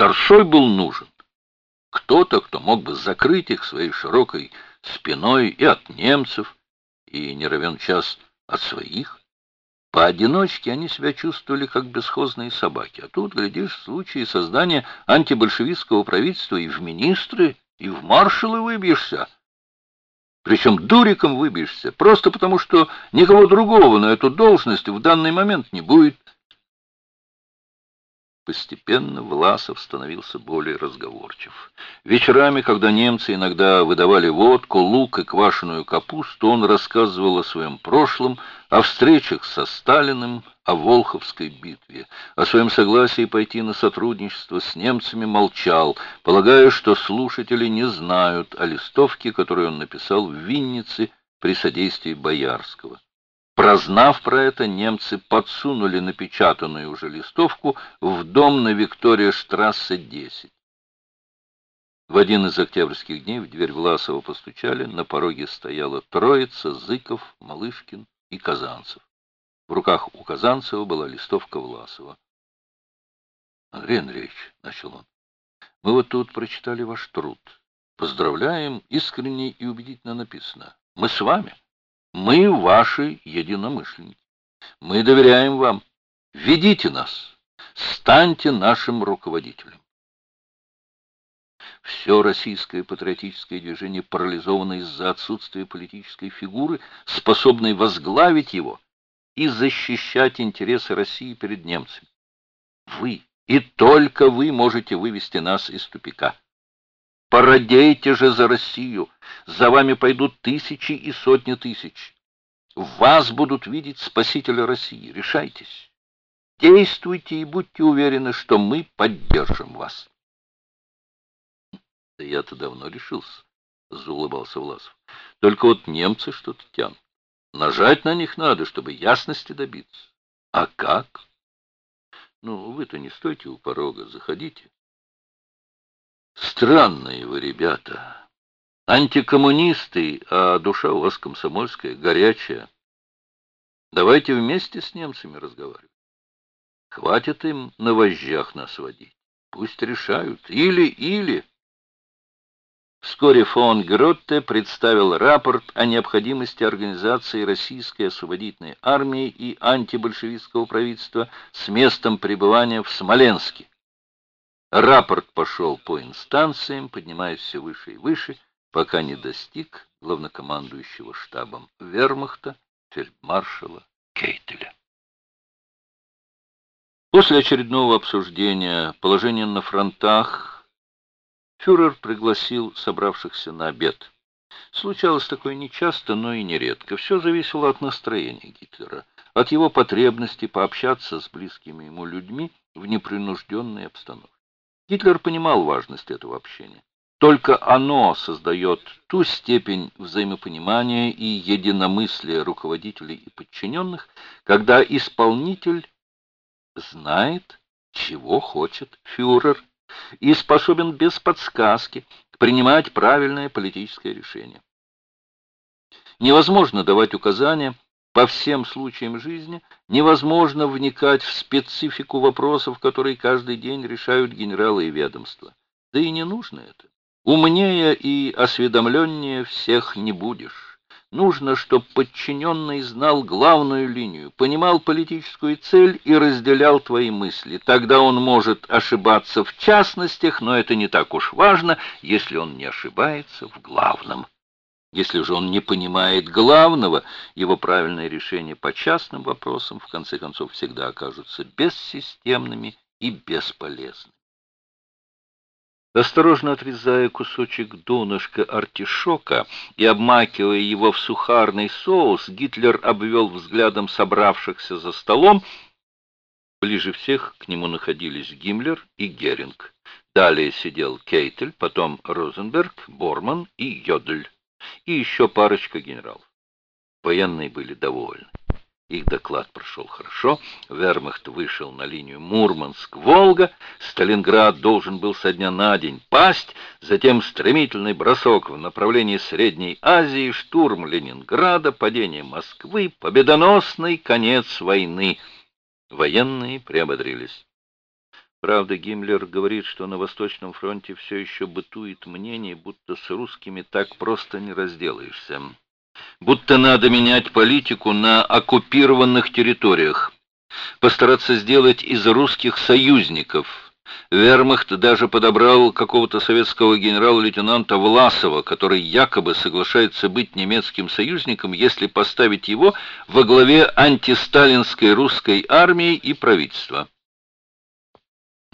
Старшой был нужен. Кто-то, кто мог бы закрыть их своей широкой спиной и от немцев, и не равен час от своих. Поодиночке они себя чувствовали как бесхозные собаки. А тут, глядишь, в случае создания антибольшевистского правительства и в министры, и в маршалы выбьешься. Причем дуриком выбьешься, просто потому что никого другого на эту должность в данный момент не будет. Постепенно Власов становился более разговорчив. Вечерами, когда немцы иногда выдавали водку, лук и квашеную капусту, он рассказывал о своем прошлом, о встречах со Сталиным, о Волховской битве. О своем согласии пойти на сотрудничество с немцами молчал, полагая, что слушатели не знают о листовке, которую он написал в Виннице при содействии Боярского. Прознав про это, немцы подсунули напечатанную уже листовку в дом на Виктория-штрассе 10. В один из октябрьских дней в дверь Власова постучали, на пороге стояла троица, Зыков, Малышкин и Казанцев. В руках у Казанцева была листовка Власова. — Андрей Андреевич, — начал он, — мы вот тут прочитали ваш труд. Поздравляем, искренне и убедительно написано. Мы с вами. Мы ваши единомышленники. Мы доверяем вам. Ведите нас. Станьте нашим руководителем. Все российское патриотическое движение парализовано из-за отсутствия политической фигуры, способной возглавить его и защищать интересы России перед немцами. Вы и только вы можете вывести нас из тупика. Породейте же за Россию. За вами пойдут тысячи и сотни тысяч. Вас будут видеть спасителя России. Решайтесь. Действуйте и будьте уверены, что мы поддержим вас. Да я-то давно решился, заулыбался Власов. Только вот немцы что-то тянут. Нажать на них надо, чтобы ясности добиться. А как? Ну, вы-то не стойте у порога, заходите. Странные вы ребята. Антикоммунисты, а душа у вас комсомольская, горячая. Давайте вместе с немцами разговаривать. Хватит им на вожжах нас водить. Пусть решают. Или, или. Вскоре фон Гротте представил рапорт о необходимости организации Российской освободительной армии и антибольшевистского правительства с местом пребывания в Смоленске. Рапорт пошел по инстанциям, поднимаясь все выше и выше, пока не достиг главнокомандующего штабом вермахта фельдмаршала Кейтеля. После очередного обсуждения положения на фронтах фюрер пригласил собравшихся на обед. Случалось такое нечасто, но и нередко. Все зависело от настроения Гитлера, от его потребности пообщаться с близкими ему людьми в непринужденной обстановке. Гитлер понимал важность этого общения. Только оно создает ту степень взаимопонимания и единомыслия руководителей и подчиненных, когда исполнитель знает, чего хочет фюрер, и способен без подсказки принимать правильное политическое решение. Невозможно давать указания по всем случаям жизни невозможно вникать в специфику вопросов, которые каждый день решают генералы и ведомства. Да и не нужно это. Умнее и осведомленнее всех не будешь. Нужно, чтобы подчиненный знал главную линию, понимал политическую цель и разделял твои мысли. Тогда он может ошибаться в частностях, но это не так уж важно, если он не ошибается в главном. Если же он не понимает главного, его правильные решения по частным вопросам в конце концов всегда окажутся бессистемными и бесполезными. Осторожно отрезая кусочек донышка артишока и обмакивая его в сухарный соус, Гитлер обвел взглядом собравшихся за столом. Ближе всех к нему находились Гиммлер и Геринг. Далее сидел Кейтель, потом Розенберг, Борман и Йодль и еще парочка генералов. Военные были довольны. Их доклад прошел хорошо, вермахт вышел на линию Мурманск-Волга, Сталинград должен был со дня на день пасть, затем стремительный бросок в направлении Средней Азии, штурм Ленинграда, падение Москвы, победоносный конец войны. Военные приободрились. Правда, Гиммлер говорит, что на Восточном фронте все еще бытует мнение, будто с русскими так просто не разделаешься. Будто надо менять политику на оккупированных территориях, постараться сделать из русских союзников – Вермахт даже подобрал какого-то советского генерала-лейтенанта Власова, который якобы соглашается быть немецким союзником, если поставить его во главе антисталинской русской армии и правительства.